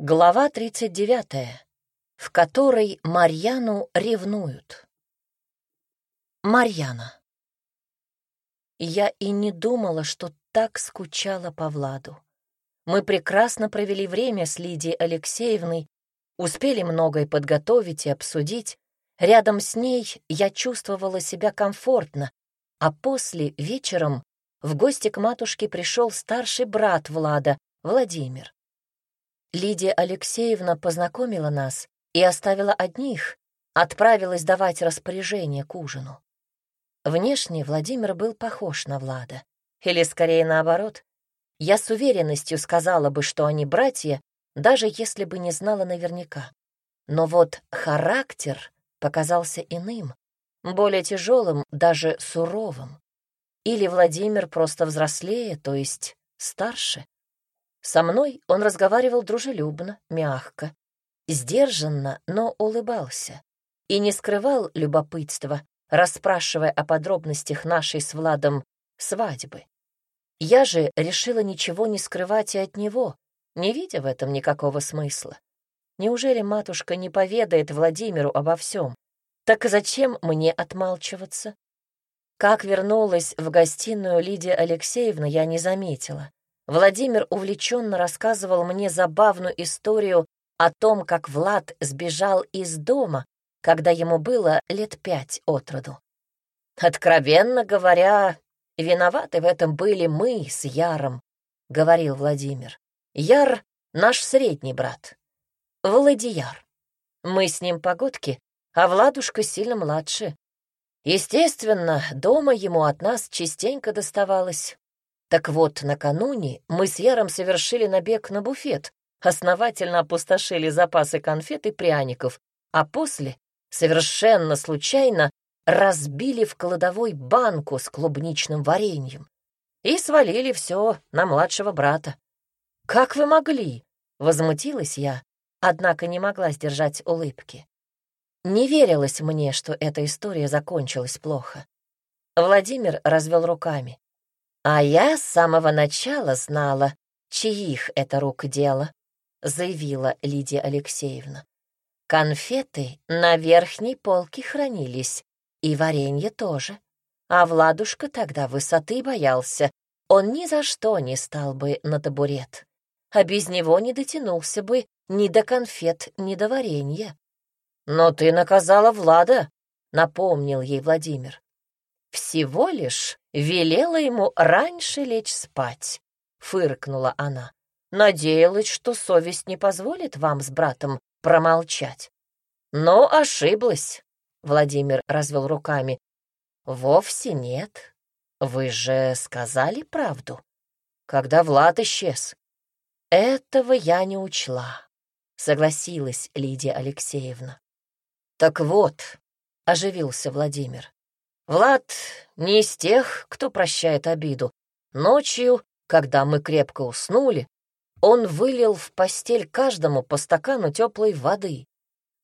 Глава 39, в которой Марьяну ревнуют. Марьяна. Я и не думала, что так скучала по Владу. Мы прекрасно провели время с Лидией Алексеевной, успели многое подготовить и обсудить. Рядом с ней я чувствовала себя комфортно, а после, вечером, в гости к матушке пришел старший брат Влада, Владимир. Лидия Алексеевна познакомила нас и оставила одних, отправилась давать распоряжение к ужину. Внешне Владимир был похож на Влада. Или, скорее, наоборот. Я с уверенностью сказала бы, что они братья, даже если бы не знала наверняка. Но вот характер показался иным, более тяжелым, даже суровым. Или Владимир просто взрослее, то есть старше. Со мной он разговаривал дружелюбно, мягко, сдержанно, но улыбался и не скрывал любопытства, расспрашивая о подробностях нашей с Владом свадьбы. Я же решила ничего не скрывать и от него, не видя в этом никакого смысла. Неужели матушка не поведает Владимиру обо всем? Так зачем мне отмалчиваться? Как вернулась в гостиную Лидия Алексеевна, я не заметила. Владимир увлеченно рассказывал мне забавную историю о том, как Влад сбежал из дома, когда ему было лет пять от роду. «Откровенно говоря, виноваты в этом были мы с Яром», — говорил Владимир. «Яр — наш средний брат, Владияр. Мы с ним погодки, а Владушка сильно младше. Естественно, дома ему от нас частенько доставалось, так вот, накануне мы с Яром совершили набег на буфет, основательно опустошили запасы конфет и пряников, а после, совершенно случайно, разбили в кладовой банку с клубничным вареньем и свалили все на младшего брата. «Как вы могли?» — возмутилась я, однако не могла сдержать улыбки. Не верилось мне, что эта история закончилась плохо. Владимир развел руками. «А я с самого начала знала, чьих это рук дело», — заявила Лидия Алексеевна. «Конфеты на верхней полке хранились, и варенье тоже. А Владушка тогда высоты боялся, он ни за что не стал бы на табурет, а без него не дотянулся бы ни до конфет, ни до варенья». «Но ты наказала Влада», — напомнил ей Владимир. «Всего лишь велела ему раньше лечь спать», — фыркнула она. «Надеялась, что совесть не позволит вам с братом промолчать». «Но ошиблась», — Владимир развел руками. «Вовсе нет. Вы же сказали правду, когда Влад исчез». «Этого я не учла», — согласилась Лидия Алексеевна. «Так вот», — оживился Владимир, Влад не из тех, кто прощает обиду. Ночью, когда мы крепко уснули, он вылил в постель каждому по стакану теплой воды.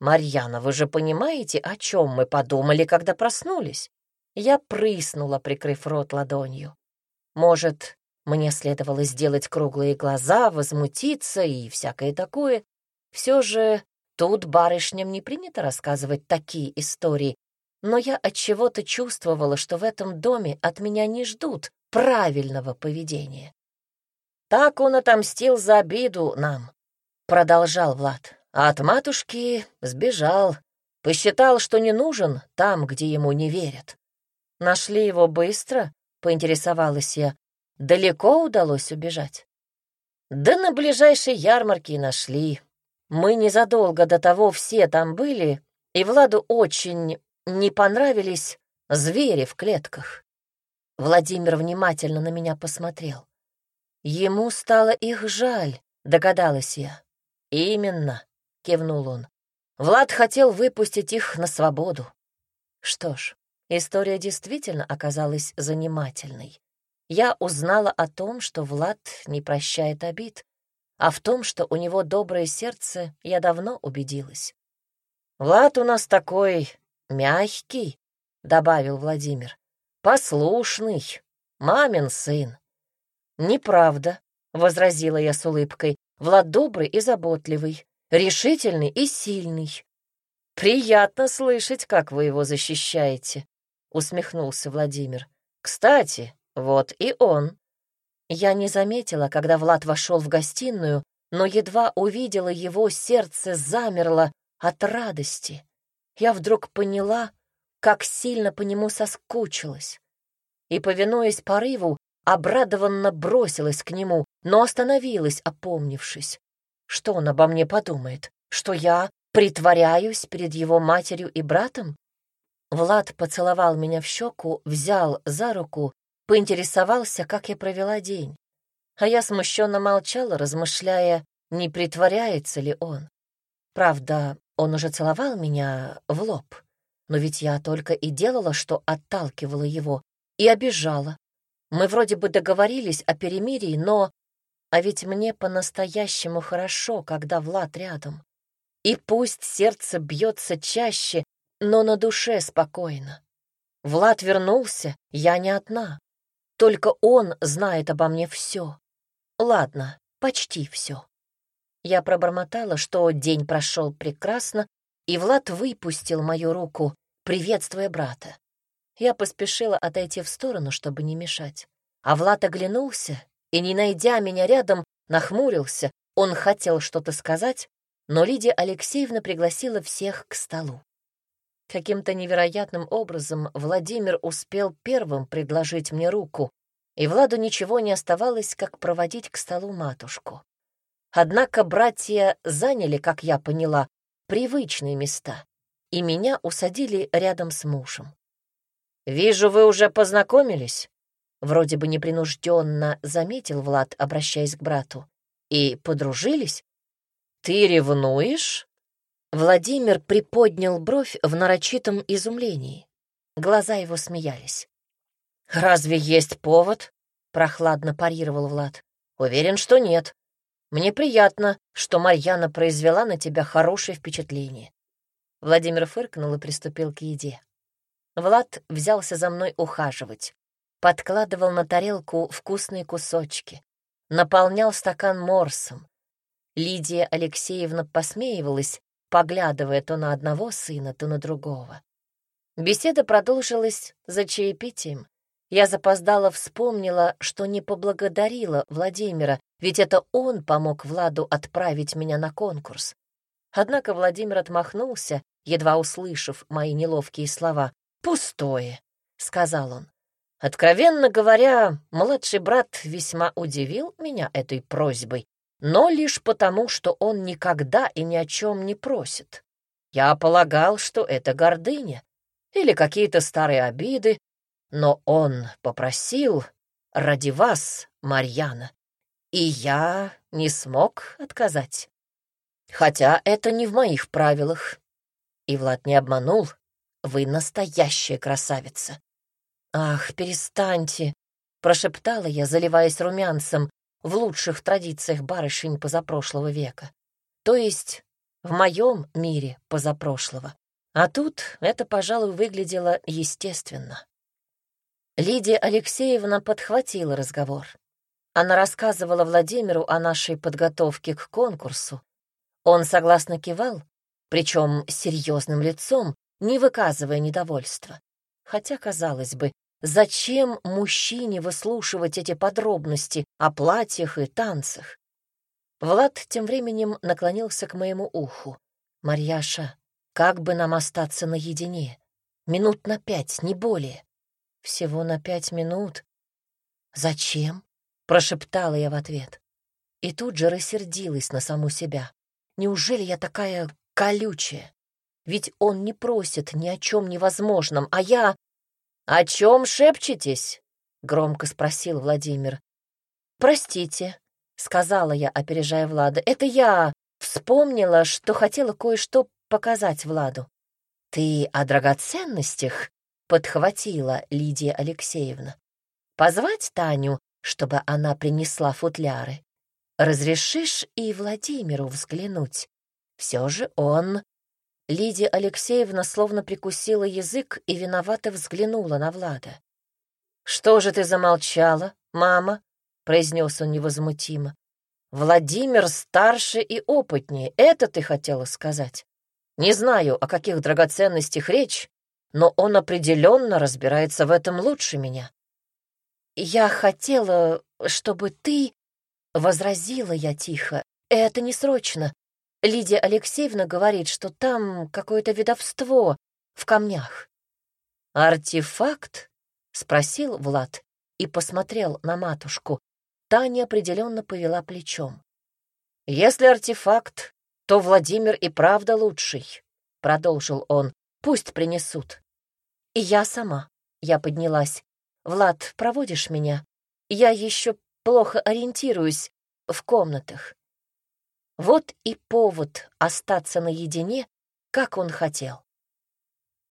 «Марьяна, вы же понимаете, о чем мы подумали, когда проснулись?» Я прыснула, прикрыв рот ладонью. Может, мне следовало сделать круглые глаза, возмутиться и всякое такое. Все же тут барышням не принято рассказывать такие истории, но я от чего-то чувствовала, что в этом доме от меня не ждут правильного поведения. Так он отомстил за обиду нам, продолжал Влад. А от матушки сбежал, посчитал, что не нужен там, где ему не верят. Нашли его быстро, поинтересовалась я. Далеко удалось убежать? Да на ближайшей ярмарке нашли. Мы незадолго до того все там были, и Владу очень не понравились звери в клетках. Владимир внимательно на меня посмотрел. Ему стало их жаль, догадалась я. Именно, кивнул он. Влад хотел выпустить их на свободу. Что ж, история действительно оказалась занимательной. Я узнала о том, что Влад не прощает обид, а в том, что у него доброе сердце, я давно убедилась. Влад у нас такой «Мягкий», — добавил Владимир. «Послушный, мамин сын». «Неправда», — возразила я с улыбкой. Влад добрый и заботливый, решительный и сильный. Приятно слышать, как вы его защищаете, усмехнулся Владимир. Кстати, вот и он. Я не заметила, когда Влад вошел в гостиную, но едва увидела его, сердце замерло от радости. Я вдруг поняла, как сильно по нему соскучилась. И, повинуясь порыву, обрадованно бросилась к нему, но остановилась, опомнившись. Что он обо мне подумает? Что я притворяюсь перед его матерью и братом? Влад поцеловал меня в щеку, взял за руку, поинтересовался, как я провела день. А я смущенно молчала, размышляя, не притворяется ли он. Правда, он уже целовал меня в лоб, но ведь я только и делала, что отталкивала его и обижала. Мы вроде бы договорились о перемирии, но... А ведь мне по-настоящему хорошо, когда Влад рядом. И пусть сердце бьется чаще, но на душе спокойно. Влад вернулся, я не одна. Только он знает обо мне все. Ладно, почти все. Я пробормотала, что день прошел прекрасно, и Влад выпустил мою руку, приветствуя брата. Я поспешила отойти в сторону, чтобы не мешать. А Влад оглянулся и, не найдя меня рядом, нахмурился. Он хотел что-то сказать, но Лидия Алексеевна пригласила всех к столу. Каким-то невероятным образом Владимир успел первым предложить мне руку, и Владу ничего не оставалось, как проводить к столу матушку. Однако братья заняли, как я поняла, привычные места, и меня усадили рядом с мужем. «Вижу, вы уже познакомились», — вроде бы непринужденно заметил Влад, обращаясь к брату. «И подружились? Ты ревнуешь?» Владимир приподнял бровь в нарочитом изумлении. Глаза его смеялись. «Разве есть повод?» — прохладно парировал Влад. «Уверен, что нет. Мне приятно, что Марьяна произвела на тебя хорошее впечатление». Владимир фыркнул и приступил к еде. Влад взялся за мной ухаживать, подкладывал на тарелку вкусные кусочки, наполнял стакан морсом. Лидия Алексеевна посмеивалась, поглядывая то на одного сына, то на другого. Беседа продолжилась за чаепитием. Я запоздала вспомнила, что не поблагодарила Владимира, ведь это он помог Владу отправить меня на конкурс. Однако Владимир отмахнулся, едва услышав мои неловкие слова. «Пустое», — сказал он. Откровенно говоря, младший брат весьма удивил меня этой просьбой, но лишь потому, что он никогда и ни о чем не просит. Я полагал, что это гордыня или какие-то старые обиды, но он попросил ради вас, Марьяна, и я не смог отказать. Хотя это не в моих правилах. И Влад не обманул. Вы настоящая красавица. Ах, перестаньте, прошептала я, заливаясь румянцем в лучших традициях барышень позапрошлого века. То есть в моем мире позапрошлого. А тут это, пожалуй, выглядело естественно. Лидия Алексеевна подхватила разговор. Она рассказывала Владимиру о нашей подготовке к конкурсу. Он согласно кивал, причем серьезным лицом, не выказывая недовольства. Хотя, казалось бы, зачем мужчине выслушивать эти подробности о платьях и танцах? Влад тем временем наклонился к моему уху. «Марьяша, как бы нам остаться наедине? Минут на пять, не более». Всего на пять минут. Зачем? Прошептала я в ответ. И тут же рассердилась на саму себя. Неужели я такая колючая? Ведь он не просит ни о чем невозможном, а я... «О чем шепчетесь?» — громко спросил Владимир. «Простите», — сказала я, опережая Влада. «Это я вспомнила, что хотела кое-что показать Владу». «Ты о драгоценностях?» Подхватила Лидия Алексеевна. «Позвать Таню, чтобы она принесла футляры? Разрешишь и Владимиру взглянуть? Все же он...» Лидия Алексеевна словно прикусила язык и виновато взглянула на Влада. «Что же ты замолчала, мама?» — произнес он невозмутимо. Владимир старше и опытнее, это ты хотела сказать. Не знаю, о каких драгоценностях речь, но он определенно разбирается в этом лучше меня. Я хотела, чтобы ты... Возразила я тихо. Это не срочно. Лидия Алексеевна говорит, что там какое-то ведовство в камнях. «Артефакт?» — спросил Влад и посмотрел на матушку. Та неопределенно повела плечом. «Если артефакт, то Владимир и правда лучший», — продолжил он. «Пусть принесут». «И я сама», — я поднялась. «Влад, проводишь меня? Я еще плохо ориентируюсь в комнатах». Вот и повод остаться наедине, как он хотел.